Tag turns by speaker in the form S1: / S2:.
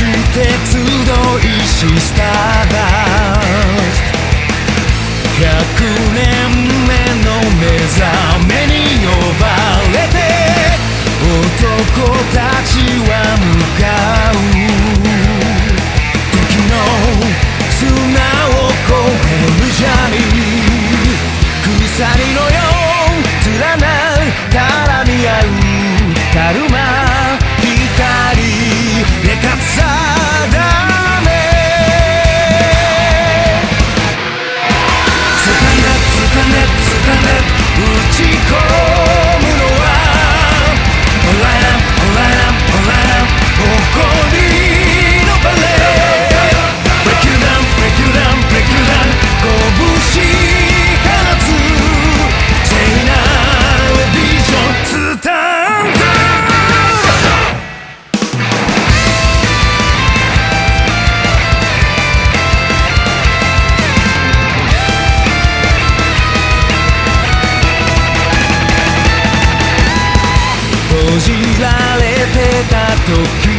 S1: して集いしスターダスト100年目の目覚め Tokyo